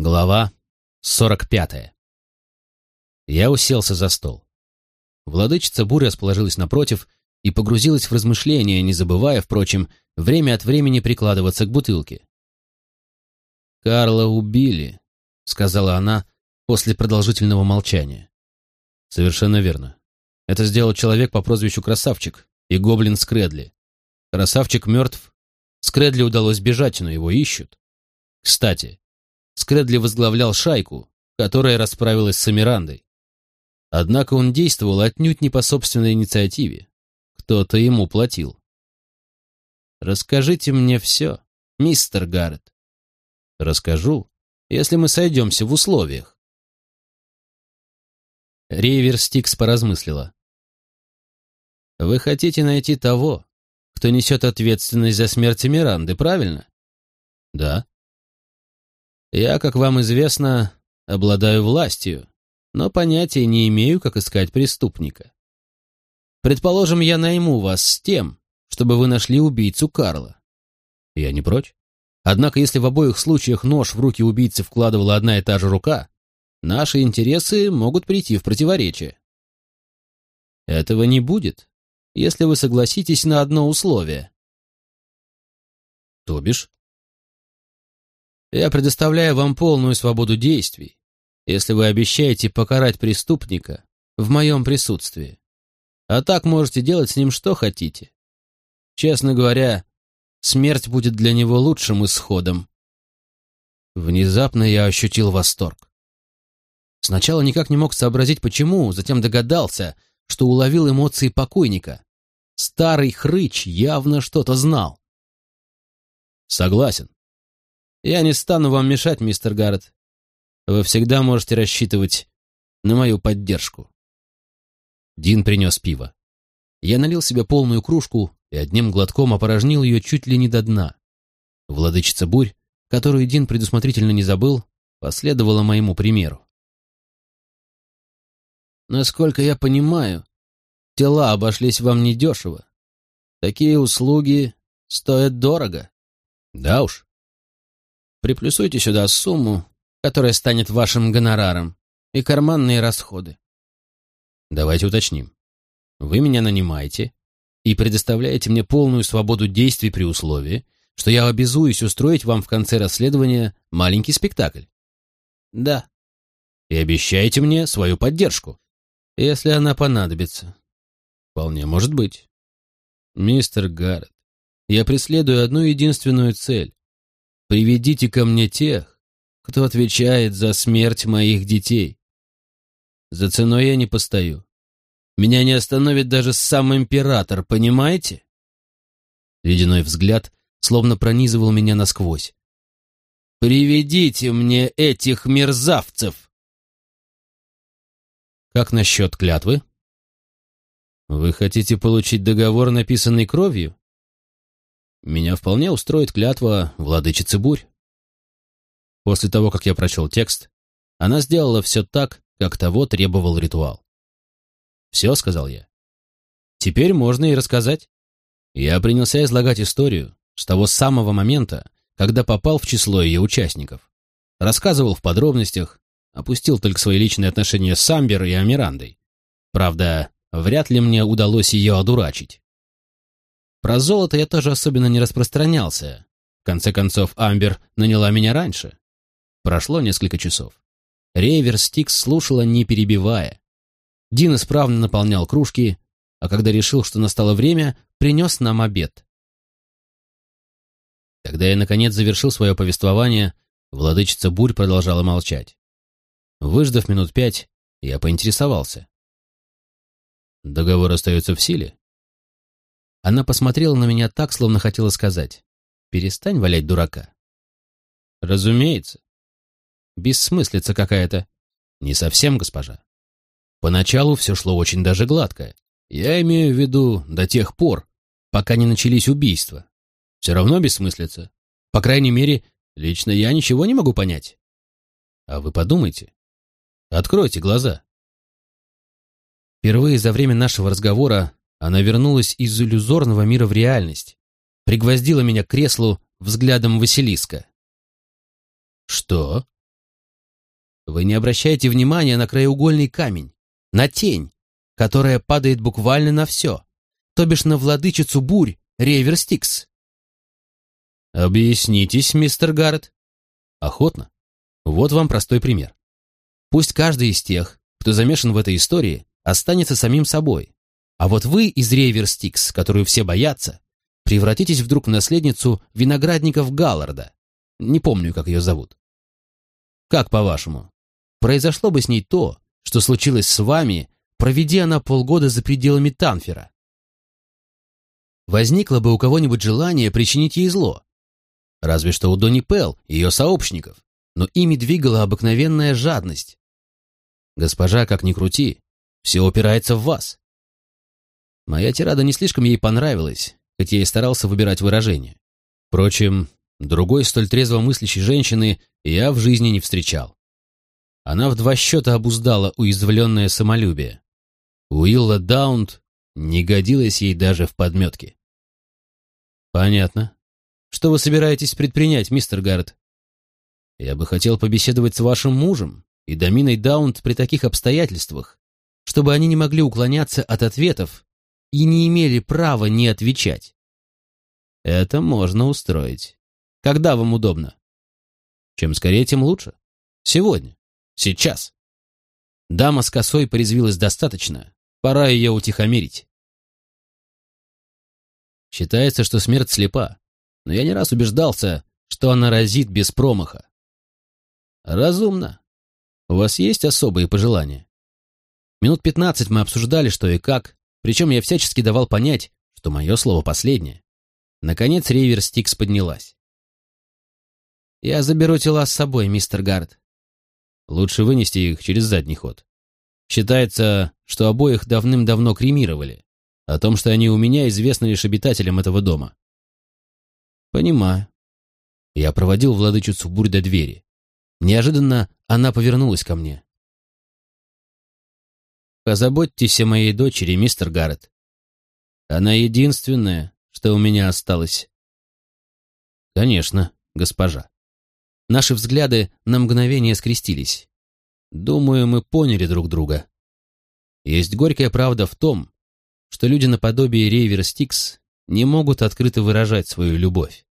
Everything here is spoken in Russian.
Глава 45. Я уселся за стол. Владычица буря расположилась напротив и погрузилась в размышления, не забывая, впрочем, время от времени прикладываться к бутылке. «Карла убили», — сказала она после продолжительного молчания. «Совершенно верно. Это сделал человек по прозвищу Красавчик и гоблин Скредли. Красавчик мертв. Скредли удалось бежать, но его ищут. Кстати, Скредли возглавлял шайку, которая расправилась с Амирандой. Однако он действовал отнюдь не по собственной инициативе. Кто-то ему платил. «Расскажите мне все, мистер Гаррет». «Расскажу, если мы сойдемся в условиях». Рейвер Стикс поразмыслила. «Вы хотите найти того, кто несет ответственность за смерть Миранды, правильно?» «Да». Я, как вам известно, обладаю властью, но понятия не имею, как искать преступника. Предположим, я найму вас с тем, чтобы вы нашли убийцу Карла. Я не прочь. Однако, если в обоих случаях нож в руки убийцы вкладывала одна и та же рука, наши интересы могут прийти в противоречие. Этого не будет, если вы согласитесь на одно условие. То бишь? Я предоставляю вам полную свободу действий, если вы обещаете покарать преступника в моем присутствии. А так можете делать с ним что хотите. Честно говоря, смерть будет для него лучшим исходом. Внезапно я ощутил восторг. Сначала никак не мог сообразить, почему, затем догадался, что уловил эмоции покойника. Старый хрыч явно что-то знал. Согласен. Я не стану вам мешать, мистер Гаррет. Вы всегда можете рассчитывать на мою поддержку. Дин принес пиво. Я налил себе полную кружку и одним глотком опорожнил ее чуть ли не до дна. Владычица бурь, которую Дин предусмотрительно не забыл, последовала моему примеру. Насколько я понимаю, тела обошлись вам недешево. Такие услуги стоят дорого. Да уж. Приплюсуйте сюда сумму, которая станет вашим гонораром, и карманные расходы. Давайте уточним. Вы меня нанимаете и предоставляете мне полную свободу действий при условии, что я обязуюсь устроить вам в конце расследования маленький спектакль. Да. И обещаете мне свою поддержку, если она понадобится. Вполне может быть. Мистер Гаррет, я преследую одну единственную цель Приведите ко мне тех, кто отвечает за смерть моих детей. За ценой я не постою. Меня не остановит даже сам император, понимаете? Ледяной взгляд словно пронизывал меня насквозь. «Приведите мне этих мерзавцев!» «Как насчет клятвы?» «Вы хотите получить договор, написанный кровью?» Меня вполне устроит клятва владычицы бурь. После того, как я прочел текст, она сделала все так, как того требовал ритуал. «Все», — сказал я. «Теперь можно и рассказать». Я принялся излагать историю с того самого момента, когда попал в число ее участников. Рассказывал в подробностях, опустил только свои личные отношения с Самбер и Амирандой. Правда, вряд ли мне удалось ее одурачить. Про золото я тоже особенно не распространялся. В конце концов, Амбер наняла меня раньше. Прошло несколько часов. Рейвер Стикс слушала, не перебивая. Дин исправно наполнял кружки, а когда решил, что настало время, принес нам обед. Когда я, наконец, завершил свое повествование, владычица Бурь продолжала молчать. Выждав минут пять, я поинтересовался. «Договор остается в силе?» Она посмотрела на меня так, словно хотела сказать, «Перестань валять дурака». «Разумеется. Бессмыслица какая-то». «Не совсем, госпожа. Поначалу все шло очень даже гладко. Я имею в виду до тех пор, пока не начались убийства. Все равно бессмыслица. По крайней мере, лично я ничего не могу понять. А вы подумайте. Откройте глаза. Впервые за время нашего разговора она вернулась из иллюзорного мира в реальность, пригвоздила меня к креслу взглядом Василиска. «Что?» Вы не обращаете внимания на краеугольный камень, на тень, которая падает буквально на все, то бишь на владычицу бурь, Рейвер Стикс. Объяснитесь, мистер Гаррет. Охотно. Вот вам простой пример. Пусть каждый из тех, кто замешан в этой истории, останется самим собой. А вот вы из Рейвер Стикс, которую все боятся, превратитесь вдруг в наследницу виноградников Галларда. Не помню, как ее зовут. Как по-вашему, произошло бы с ней то, что случилось с вами, проведя она полгода за пределами Танфера? Возникло бы у кого-нибудь желание причинить ей зло. Разве что у Донни Пелл и ее сообщников, но ими двигала обыкновенная жадность. Госпожа, как ни крути, все упирается в вас. Моя тирада не слишком ей понравилась, хоть я и старался выбирать выражение. Впрочем, другой столь трезво мыслящей женщины я в жизни не встречал. Она в два счета обуздала уязвленное самолюбие. Уилла Даунт не годилась ей даже в подметке. «Понятно. Что вы собираетесь предпринять, мистер Гаррет?» «Я бы хотел побеседовать с вашим мужем и Доминой Даунт при таких обстоятельствах, чтобы они не могли уклоняться от ответов и не имели права не отвечать. Это можно устроить. Когда вам удобно? Чем скорее, тем лучше. Сегодня. Сейчас. Дама с косой порезвилась достаточно. Пора ее утихомирить. Считается, что смерть слепа, но я не раз убеждался, что она разит без промаха. Разумно. У вас есть особые пожелания? Минут пятнадцать мы обсуждали, что и как, причем я всячески давал понять, что мое слово последнее. Наконец Рейвер Стикс поднялась. «Я заберу тела с собой, мистер Гард. Лучше вынести их через задний ход. Считается, что обоих давным-давно кремировали. О том, что они у меня, известно лишь обитателям этого дома. Понимаю. Я проводил владычицу бурь до двери. Неожиданно она повернулась ко мне. Позаботьтесь о моей дочери, мистер Гаррет. Она единственная, что у меня осталось. Конечно, госпожа. Наши взгляды на мгновение скрестились. Думаю, мы поняли друг друга. Есть горькая правда в том, что люди наподобие Рейвера Стикс не могут открыто выражать свою любовь.